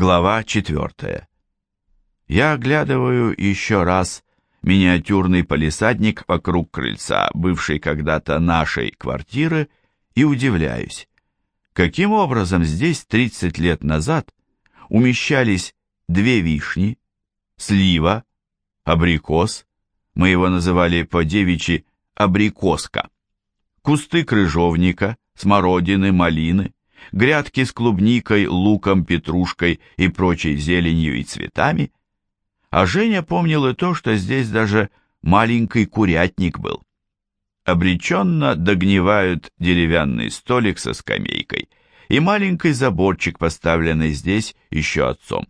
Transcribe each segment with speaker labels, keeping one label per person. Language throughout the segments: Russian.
Speaker 1: Глава 4. Я оглядываю еще раз миниатюрный палисадник вокруг крыльца, бывшей когда-то нашей квартиры, и удивляюсь, каким образом здесь 30 лет назад умещались две вишни, слива, абрикос, мы его называли по-девичьи абрикоска, кусты крыжовника, смородины, малины, грядки с клубникой, луком, петрушкой и прочей зеленью и цветами, а Женя помнил и то, что здесь даже маленький курятник был. Обреченно догнивают деревянный столик со скамейкой и маленький заборчик, поставленный здесь еще отцом.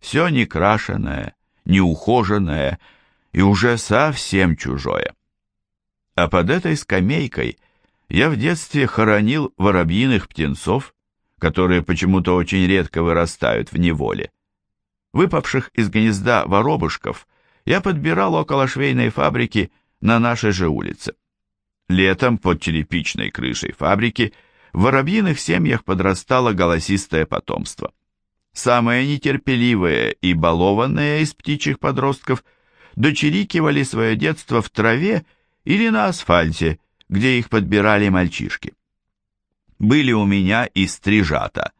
Speaker 1: Все некрашенное, неухоженное и уже совсем чужое. А под этой скамейкой я в детстве хоронил воробьиных птенцов, которые почему-то очень редко вырастают в неволе. Выпавших из гнезда воробушков я подбирал около швейной фабрики на нашей же улице. Летом под черепичной крышей фабрики в воробьиных семьях подрастало голосистое потомство. Самые нетерпеливые и балованные из птичьих подростков дочерикивали свое детство в траве или на асфальте, где их подбирали мальчишки. Были у меня и стрижата,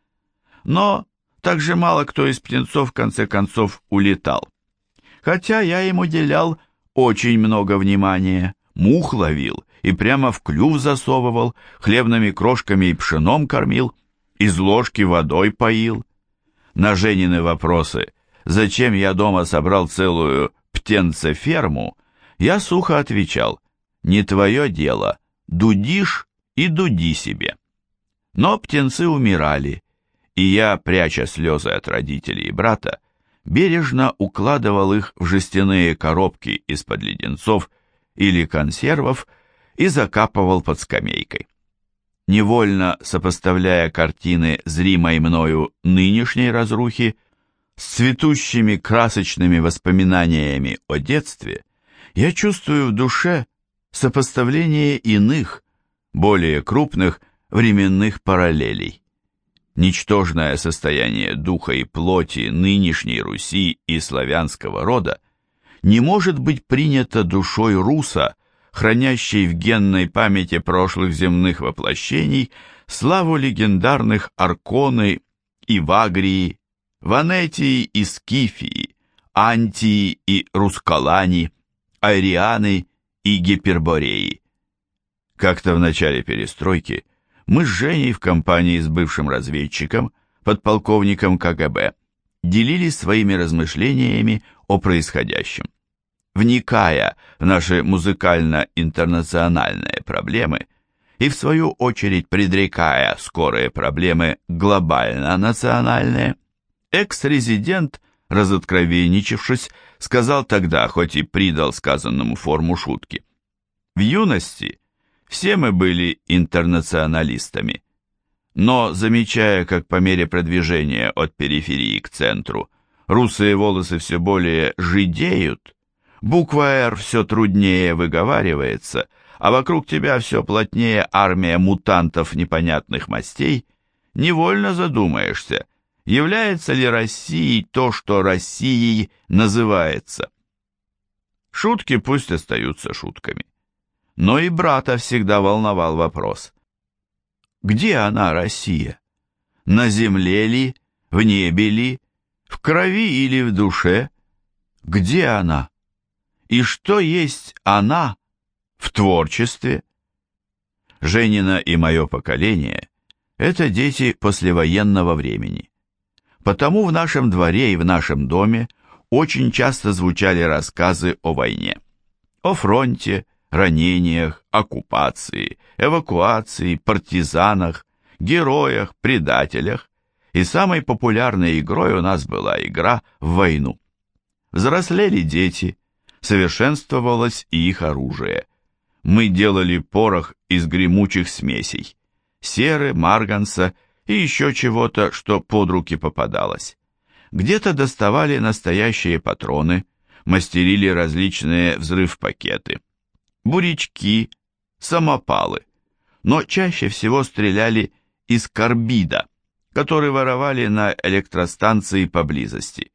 Speaker 1: но также мало кто из птенцов в конце концов улетал. Хотя я им уделял очень много внимания, мух ловил и прямо в клюв засовывал, хлебными крошками и пшеном кормил, из ложки водой поил. На Женины вопросы, зачем я дома собрал целую птенцеферму, я сухо отвечал, не твое дело, дудишь и дуди себе. Но птенцы умирали, и я, пряча слезы от родителей и брата, бережно укладывал их в жестяные коробки из-под леденцов или консервов и закапывал под скамейкой. Невольно сопоставляя картины зримой мною нынешней разрухи с цветущими красочными воспоминаниями о детстве, я чувствую в душе сопоставление иных, более крупных временных параллелей. Ничтожное состояние духа и плоти нынешней Руси и славянского рода не может быть принято душой руса, хранящей в генной памяти прошлых земных воплощений славу легендарных Арконы и Вагрии, Ванетии и Скифии, Антии и Рускалани, Арианы и Гипербореи. Как-то в начале перестройки мы с Женей в компании с бывшим разведчиком, подполковником КГБ, делились своими размышлениями о происходящем. Вникая в наши музыкально-интернациональные проблемы и в свою очередь предрекая скорые проблемы глобально-национальные, экс-резидент, разоткровенничавшись, сказал тогда, хоть и придал сказанному форму шутки. В юности все мы были интернационалистами. Но, замечая, как по мере продвижения от периферии к центру, русые волосы все более жидеют, буква «Р» все труднее выговаривается, а вокруг тебя все плотнее армия мутантов непонятных мастей, невольно задумаешься – является ли Россией то, что Россией называется. Шутки пусть остаются шутками. Но и брата всегда волновал вопрос. Где она, Россия? На земле ли, в небе ли, в крови или в душе? Где она? И что есть она в творчестве? Женина и мое поколение – это дети послевоенного времени. Потому в нашем дворе и в нашем доме очень часто звучали рассказы о войне. О фронте, ранениях, оккупации, эвакуации, партизанах, героях, предателях. И самой популярной игрой у нас была игра в войну. Взрослели дети, совершенствовалось и их оружие. Мы делали порох из гремучих смесей, серы, марганца и еще чего-то, что под руки попадалось. Где-то доставали настоящие патроны, мастерили различные взрыв-пакеты, бурячки, самопалы, но чаще всего стреляли из карбида, который воровали на электростанции поблизости.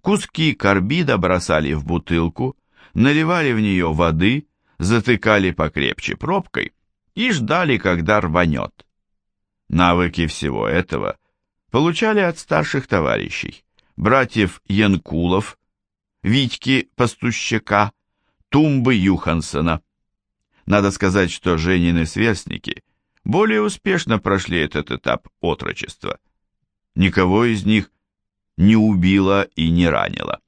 Speaker 1: Куски карбида бросали в бутылку, наливали в нее воды, затыкали покрепче пробкой и ждали, когда рванет. Навыки всего этого получали от старших товарищей, братьев Янкулов, Витьки Пастущака, Тумбы Юхансона. Надо сказать, что Женины сверстники более успешно прошли этот этап отрочества. Никого из них не убило и не ранило.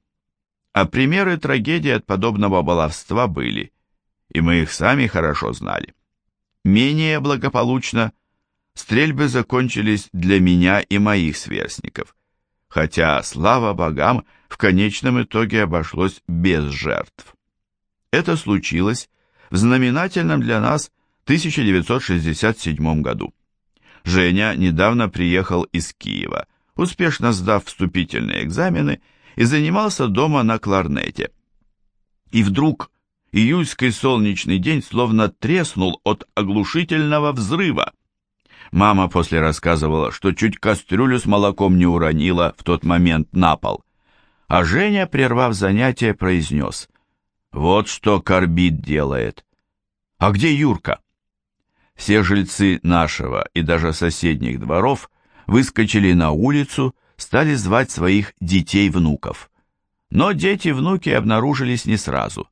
Speaker 1: А примеры трагедии от подобного баловства были, и мы их сами хорошо знали. Менее благополучно стрельбы закончились для меня и моих сверстников, хотя, слава богам, в конечном итоге обошлось без жертв. Это случилось в знаменательном для нас 1967 году. Женя недавно приехал из Киева, успешно сдав вступительные экзамены и занимался дома на кларнете. И вдруг июльский солнечный день словно треснул от оглушительного взрыва. Мама после рассказывала, что чуть кастрюлю с молоком не уронила в тот момент на пол. А Женя, прервав занятие, произнес, «Вот что корбит делает. А где Юрка?» Все жильцы нашего и даже соседних дворов выскочили на улицу, стали звать своих детей-внуков. Но дети-внуки обнаружились не сразу,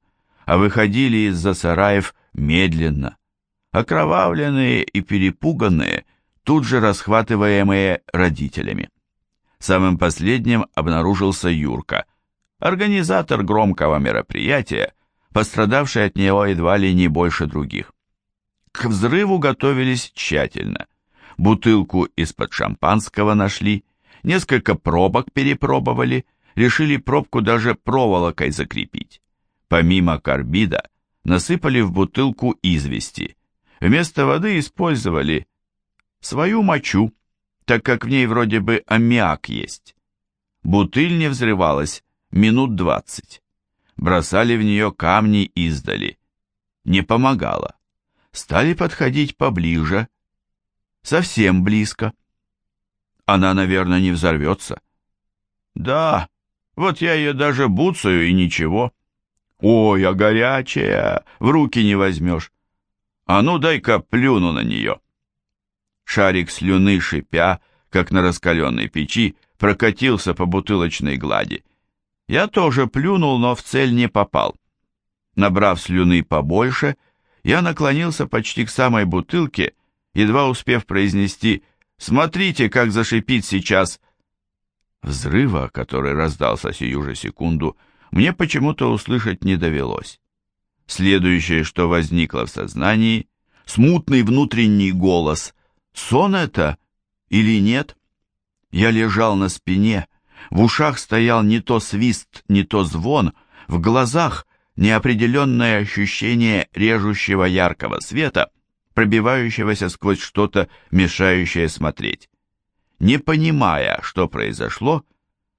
Speaker 1: а выходили из-за сараев медленно, окровавленные и перепуганные, тут же расхватываемые родителями. Самым последним обнаружился Юрка, организатор громкого мероприятия, пострадавший от него едва ли не больше других. К взрыву готовились тщательно. Бутылку из-под шампанского нашли, несколько пробок перепробовали, решили пробку даже проволокой закрепить. Помимо карбида, насыпали в бутылку извести. Вместо воды использовали свою мочу, так как в ней вроде бы аммиак есть. Бутыль не взрывалась минут двадцать. Бросали в нее камни издали. Не помогало. Стали подходить поближе, совсем близко. Она, наверное, не взорвется. Да, вот я ее даже буцаю и ничего. Ой, а горячая, в руки не возьмешь. А ну дай-ка плюну на нее. Шарик слюны шипя, как на раскаленной печи, прокатился по бутылочной глади. Я тоже плюнул, но в цель не попал. Набрав слюны побольше, я наклонился почти к самой бутылке, едва успев произнести «Смотрите, как зашипит сейчас!» Взрыва, который раздался сию же секунду, мне почему-то услышать не довелось. Следующее, что возникло в сознании, смутный внутренний голос. Сон это или нет? Я лежал на спине, в ушах стоял не то свист, не то звон, в глазах неопределенное ощущение режущего яркого света, пробивающегося сквозь что-то, мешающее смотреть. Не понимая, что произошло,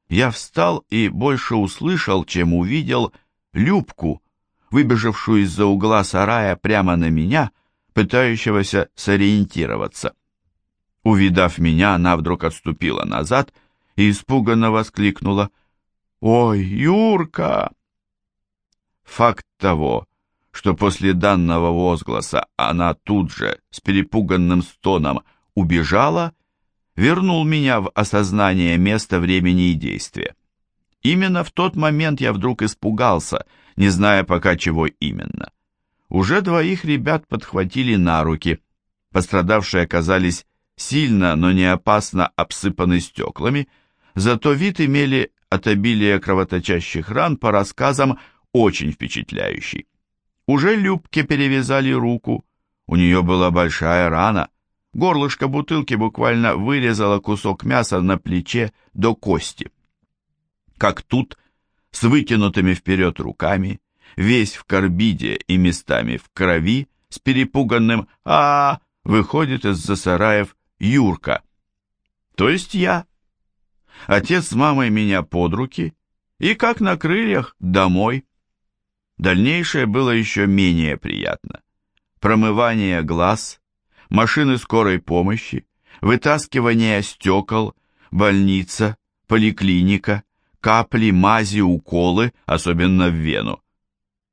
Speaker 1: я встал и больше услышал, чем увидел, Любку, выбежавшую из-за угла сарая прямо на меня, пытающегося сориентироваться. Увидав меня, она вдруг отступила назад и испуганно воскликнула «Ой, Юрка!» Факт того, что после данного возгласа она тут же с перепуганным стоном убежала, вернул меня в осознание места, времени и действия. Именно в тот момент я вдруг испугался, не зная пока чего именно. Уже двоих ребят подхватили на руки. Пострадавшие оказались сильно, но не опасно обсыпаны стеклами, зато вид имели от обилия кровоточащих ран по рассказам очень впечатляющий. Уже Любке перевязали руку, у нее была большая рана, горлышко бутылки буквально вырезало кусок мяса на плече до кости как тут, с вытянутыми вперед руками, весь в карбиде и местами в крови, с перепуганным а, -а, -а выходит из-за сараев Юрка. То есть я. Отец с мамой меня под руки и, как на крыльях, домой. Дальнейшее было еще менее приятно. Промывание глаз, машины скорой помощи, вытаскивание стекол, больница, поликлиника, капли, мази, уколы, особенно в вену.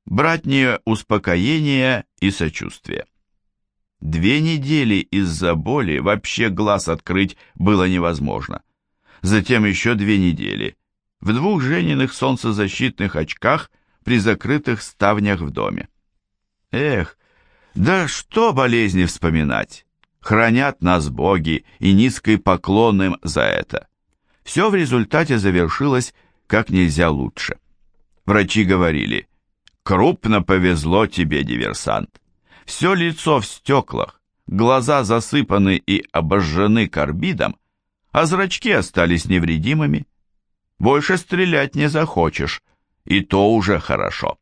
Speaker 1: Братнее успокоение и сочувствие. Две недели из-за боли вообще глаз открыть было невозможно. Затем еще две недели. В двух Жениных солнцезащитных очках при закрытых ставнях в доме. Эх, да что болезни вспоминать. Хранят нас боги и низкий поклон им за это. Все в результате завершилось как нельзя лучше. Врачи говорили, крупно повезло тебе, диверсант. Все лицо в стеклах, глаза засыпаны и обожжены карбидом, а зрачки остались невредимыми. Больше стрелять не захочешь, и то уже хорошо.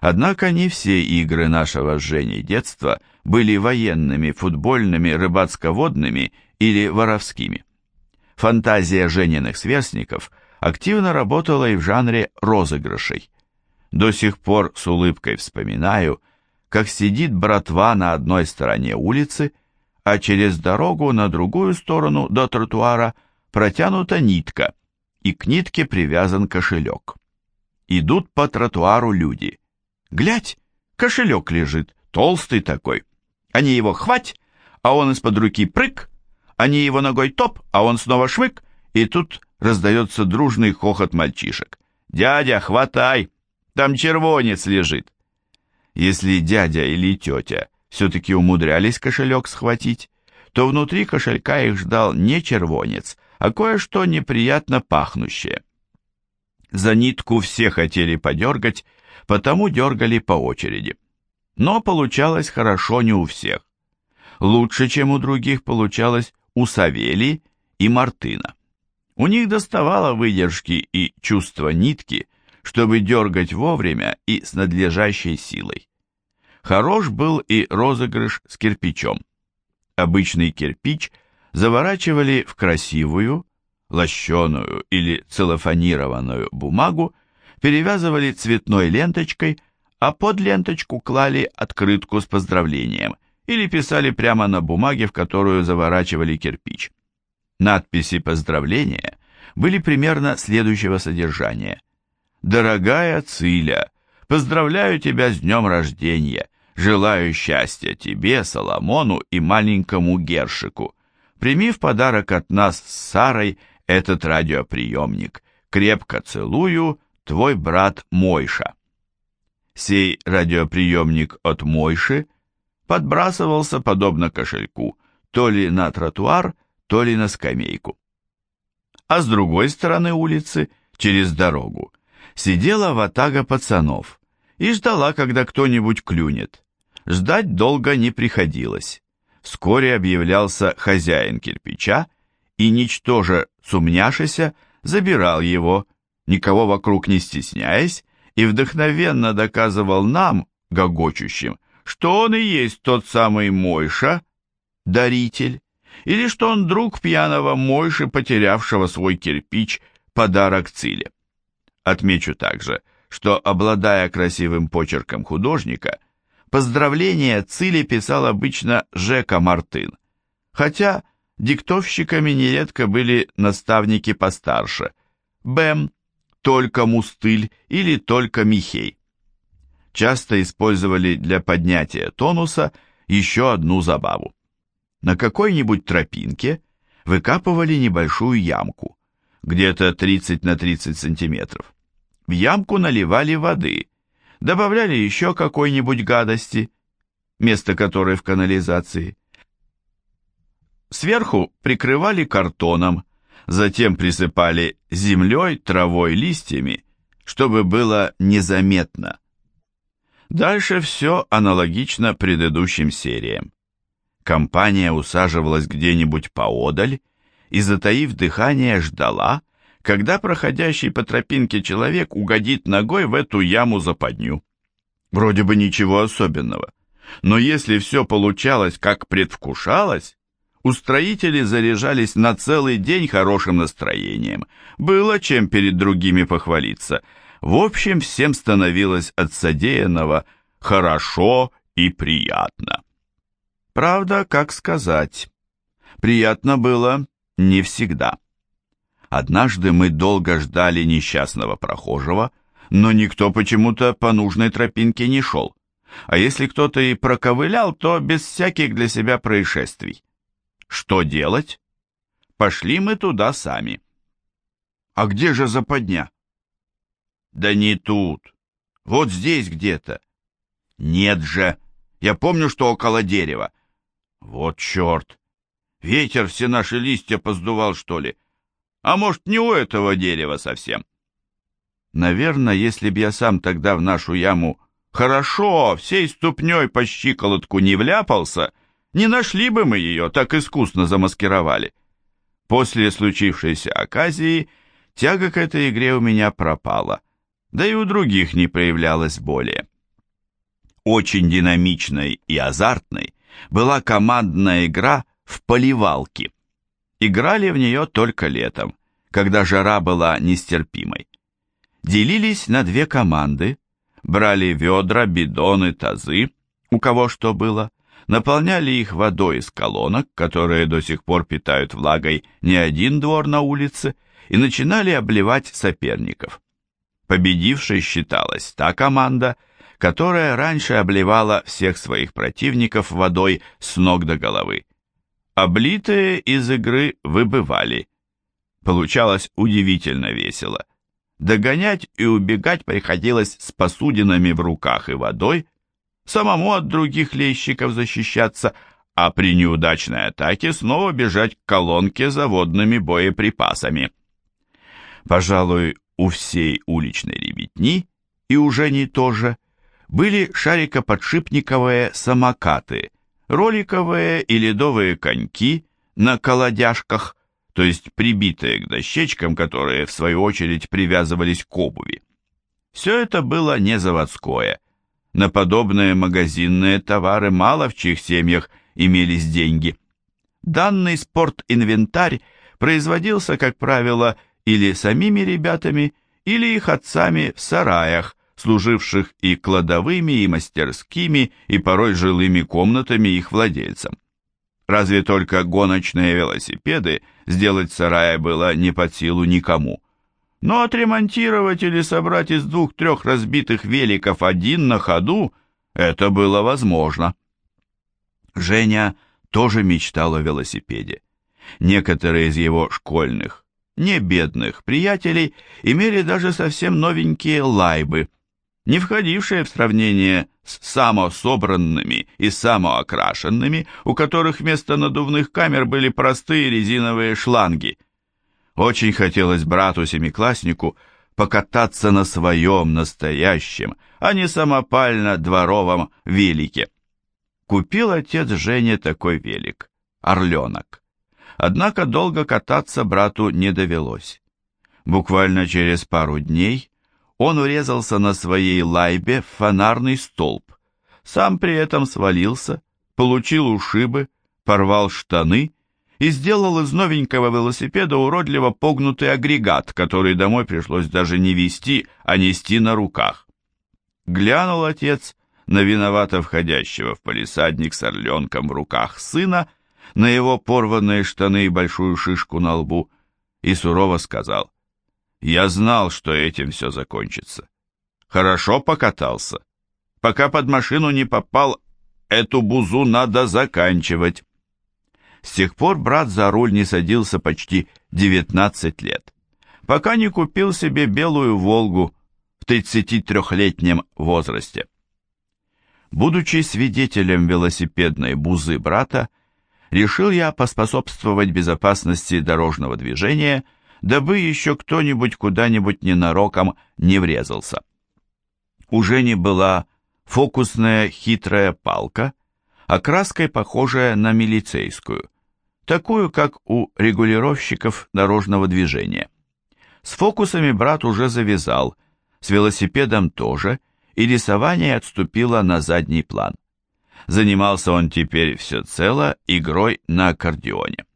Speaker 1: Однако не все игры нашего с Женей детства были военными, футбольными, рыбацко-водными или воровскими. Фантазия Жениных сверстников активно работала и в жанре розыгрышей. До сих пор с улыбкой вспоминаю, как сидит братва на одной стороне улицы, а через дорогу на другую сторону до тротуара протянута нитка, и к нитке привязан кошелек. Идут по тротуару люди. Глядь, кошелек лежит, толстый такой. Они его хвать, а он из-под руки прыг, они его ногой топ, а он снова швык, и тут раздается дружный хохот мальчишек. «Дядя, хватай! Там червонец лежит!» Если дядя или тетя все-таки умудрялись кошелек схватить, то внутри кошелька их ждал не червонец, а кое-что неприятно пахнущее. За нитку все хотели подергать, потому дергали по очереди. Но получалось хорошо не у всех. Лучше, чем у других, получалось у Савели и Мартына. У них доставало выдержки и чувства нитки, чтобы дергать вовремя и с надлежащей силой. Хорош был и розыгрыш с кирпичом. Обычный кирпич заворачивали в красивую, лощеную или целлофанированную бумагу, перевязывали цветной ленточкой, а под ленточку клали открытку с поздравлением или писали прямо на бумаге, в которую заворачивали кирпич. Надписи поздравления были примерно следующего содержания. «Дорогая Циля, поздравляю тебя с днем рождения. Желаю счастья тебе, Соломону и маленькому Гершику. Прими в подарок от нас с Сарой этот радиоприемник. Крепко целую, твой брат Мойша». Сей радиоприемник от Мойши подбрасывался, подобно кошельку, то ли на тротуар, то ли на скамейку. А с другой стороны улицы, через дорогу, сидела ватага пацанов и ждала, когда кто-нибудь клюнет. Ждать долго не приходилось. Вскоре объявлялся хозяин кирпича и, ничтоже сумняшися, забирал его, никого вокруг не стесняясь, и вдохновенно доказывал нам, гогочущим, что он и есть тот самый Мойша, даритель, или что он друг пьяного Мойши, потерявшего свой кирпич, подарок Циле. Отмечу также, что, обладая красивым почерком художника, поздравления Циле писал обычно Жека Мартын, хотя диктовщиками нередко были наставники постарше, Бэм, только Мустыль или только Михей. Часто использовали для поднятия тонуса еще одну забаву. На какой-нибудь тропинке выкапывали небольшую ямку, где-то 30 на 30 сантиметров. В ямку наливали воды, добавляли еще какой-нибудь гадости, место которой в канализации. Сверху прикрывали картоном, затем присыпали землей, травой, листьями, чтобы было незаметно. Дальше все аналогично предыдущим сериям. Компания усаживалась где-нибудь поодаль и, затаив дыхание, ждала, когда проходящий по тропинке человек угодит ногой в эту яму западню. Вроде бы ничего особенного, но если все получалось, как предвкушалось, устроители заряжались на целый день хорошим настроением, было чем перед другими похвалиться. В общем, всем становилось от содеянного хорошо и приятно. Правда, как сказать, Приятно было не всегда. Однажды мы долго ждали несчастного прохожего, но никто почему-то по нужной тропинке не шел. А если кто-то и проковылял, то без всяких для себя происшествий. Что делать? Пошли мы туда сами. А где же западня? Да не тут. Вот здесь где-то. Нет же. Я помню, что около дерева. Вот черт. Ветер все наши листья поздувал, что ли? А может, не у этого дерева совсем? Наверное, если б я сам тогда в нашу яму хорошо, всей ступней по щиколотку не вляпался, не нашли бы мы ее, так искусно замаскировали. После случившейся оказии тяга к этой игре у меня пропала, да и у других не проявлялась более. Очень динамичной и азартной была командная игра в поливалки. Играли в нее только летом, когда жара была нестерпимой. Делились на две команды, брали ведра, бидоны, тазы, у кого что было, наполняли их водой из колонок, которые до сих пор питают влагой не один двор на улице, и начинали обливать соперников. Победившей считалась та команда, которая раньше обливала всех своих противников водой с ног до головы. Облитые из игры выбывали. Получалось удивительно весело. Догонять и убегать приходилось с посудинами в руках и водой, самому от других лещиков защищаться, а при неудачной атаке снова бежать к колонке за водными боеприпасами. Пожалуй, у всей уличной ребятни, и уже не тоже, были шарикоподшипниковые самокаты, роликовые и ледовые коньки на колодяжках, то есть прибитые к дощечкам, которые в свою очередь привязывались к обуви. Все это было не заводское. На подобные магазинные товары мало в чьих семьях имелись деньги. Данный спортинвентарь производился, как правило, или самими ребятами, или их отцами в сараях, служивших и кладовыми, и мастерскими, и порой жилыми комнатами их владельцам. Разве только гоночные велосипеды сделать в сарае было не под силу никому. Но отремонтировать или собрать из двух-трех разбитых великов один на ходу – это было возможно. Женя тоже мечтал о велосипеде. Некоторые из его школьных, не бедных приятелей имели даже совсем новенькие лайбы, не входившие в сравнение с самособранными и самоокрашенными, у которых вместо надувных камер были простые резиновые шланги. Очень хотелось брату-семикласснику покататься на своем настоящем, а не самопально-дворовом велике. Купил отец Жене такой велик, орленок. Однако долго кататься брату не довелось. Буквально через пару дней он урезался на своей лайбе в фонарный столб. Сам при этом свалился, получил ушибы, порвал штаны и сделал из новенького велосипеда уродливо погнутый агрегат, который домой пришлось даже не вести, а нести на руках. Глянул отец на виновато входящего в полисадник с орленком в руках сына, на его порванные штаны и большую шишку на лбу, и сурово сказал, я знал, что этим все закончится. Хорошо покатался. Пока под машину не попал, эту бузу надо заканчивать. С тех пор брат за руль не садился почти 19 лет, пока не купил себе белую «Волгу» в 33-летнем возрасте. Будучи свидетелем велосипедной бузы брата, решил я поспособствовать безопасности дорожного движения – дабы еще кто-нибудь куда-нибудь ненароком не врезался. У Жени была фокусная хитрая палка, окраской похожая на милицейскую, такую, как у регулировщиков дорожного движения. С фокусами брат уже завязал, с велосипедом тоже, и рисование отступило на задний план. Занимался он теперь всецело игрой на аккордеоне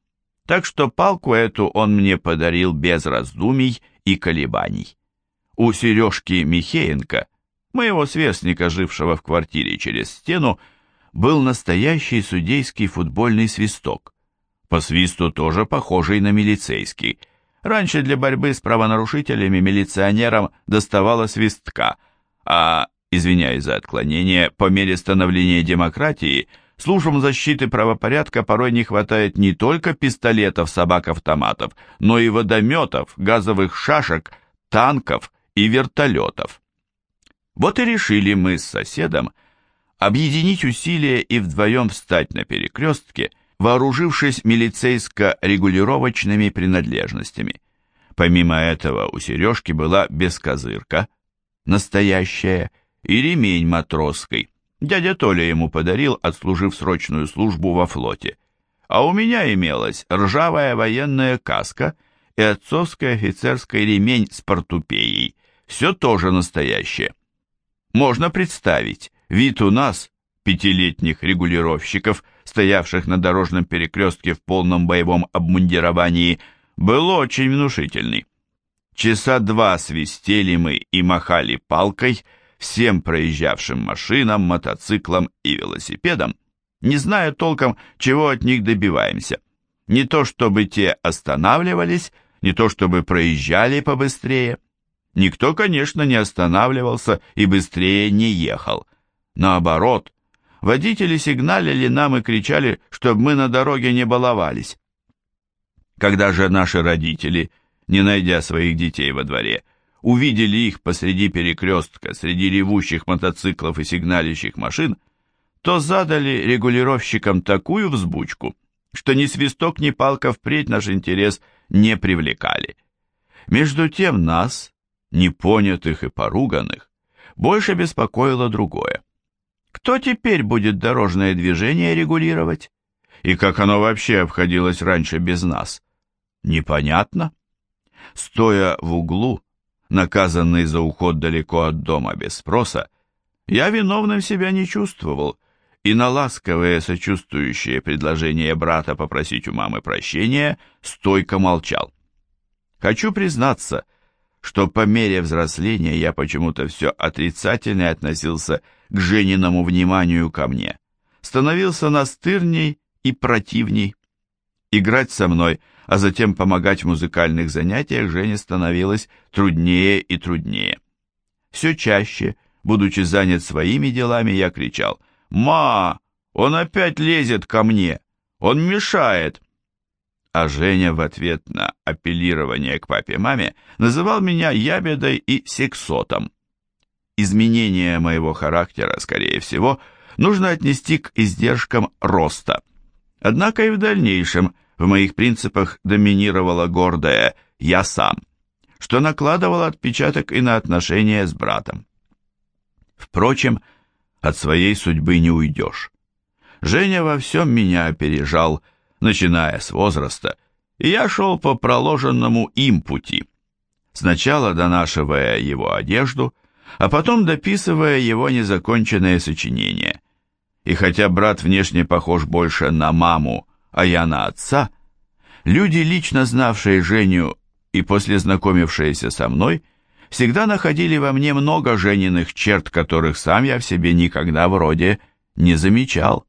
Speaker 1: так что палку эту он мне подарил без раздумий и колебаний. У Сережки Михеенко, моего сверстника, жившего в квартире через стену, был настоящий судейский футбольный свисток, по свисту тоже похожий на милицейский. Раньше для борьбы с правонарушителями милиционерам доставало свистка, а, извиняюсь за отклонение, по мере становления демократии службам защиты правопорядка порой не хватает не только пистолетов, собак-автоматов, но и водометов, газовых шашек, танков и вертолетов. Вот и решили мы с соседом объединить усилия и вдвоем встать на перекрестке, вооружившись милицейско-регулировочными принадлежностями. Помимо этого у Сережки была бескозырка, настоящая, и ремень матросской. Дядя Толя ему подарил, отслужив срочную службу во флоте. А у меня имелась ржавая военная каска и отцовский офицерский ремень с портупеей. Все тоже настоящее. Можно представить, вид у нас, пятилетних регулировщиков, стоявших на дорожном перекрестке в полном боевом обмундировании, был очень внушительный. Часа два свистели мы и махали палкой всем проезжавшим машинам, мотоциклам и велосипедам, не зная толком, чего от них добиваемся. Не то чтобы те останавливались, не то чтобы проезжали побыстрее. Никто, конечно, не останавливался и быстрее не ехал. Наоборот, водители сигналили нам и кричали, чтобы мы на дороге не баловались. Когда же наши родители, не найдя своих детей во дворе, увидели их посреди перекрестка, среди ревущих мотоциклов и сигналящих машин, то задали регулировщикам такую взбучку, что ни свисток, ни палка впредь наш интерес не привлекали. Между тем нас, непонятых и поруганных, больше беспокоило другое. Кто теперь будет дорожное движение регулировать? И как оно вообще обходилось раньше без нас? Непонятно. Стоя в углу, наказанный за уход далеко от дома без спроса, я виновным себя не чувствовал, и на ласковое сочувствующее предложение брата попросить у мамы прощения стойко молчал. Хочу признаться, что по мере взросления я почему-то все отрицательно относился к Жениному вниманию ко мне, становился настырней и противней. Играть со мной, а затем помогать в музыкальных занятиях Жене становилось труднее и труднее. Все чаще, будучи занят своими делами, я кричал «Ма, он опять лезет ко мне! Он мешает!» а Женя в ответ на апеллирование к папе-маме называл меня ябедой и сексотом. Изменение моего характера, скорее всего, нужно отнести к издержкам роста. Однако и в дальнейшем в моих принципах доминировало гордое «я сам», что накладывало отпечаток и на отношения с братом. Впрочем, от своей судьбы не уйдешь. Женя во всем меня опережал, начиная с возраста, и я шел по проложенному им пути, сначала донашивая его одежду, а потом дописывая его незаконченное сочинение. И хотя брат внешне похож больше на маму, а я на отца, люди, лично знавшие Женю и после знакомившиеся со мной, всегда находили во мне много Жениных черт, которых сам я в себе никогда вроде не замечал.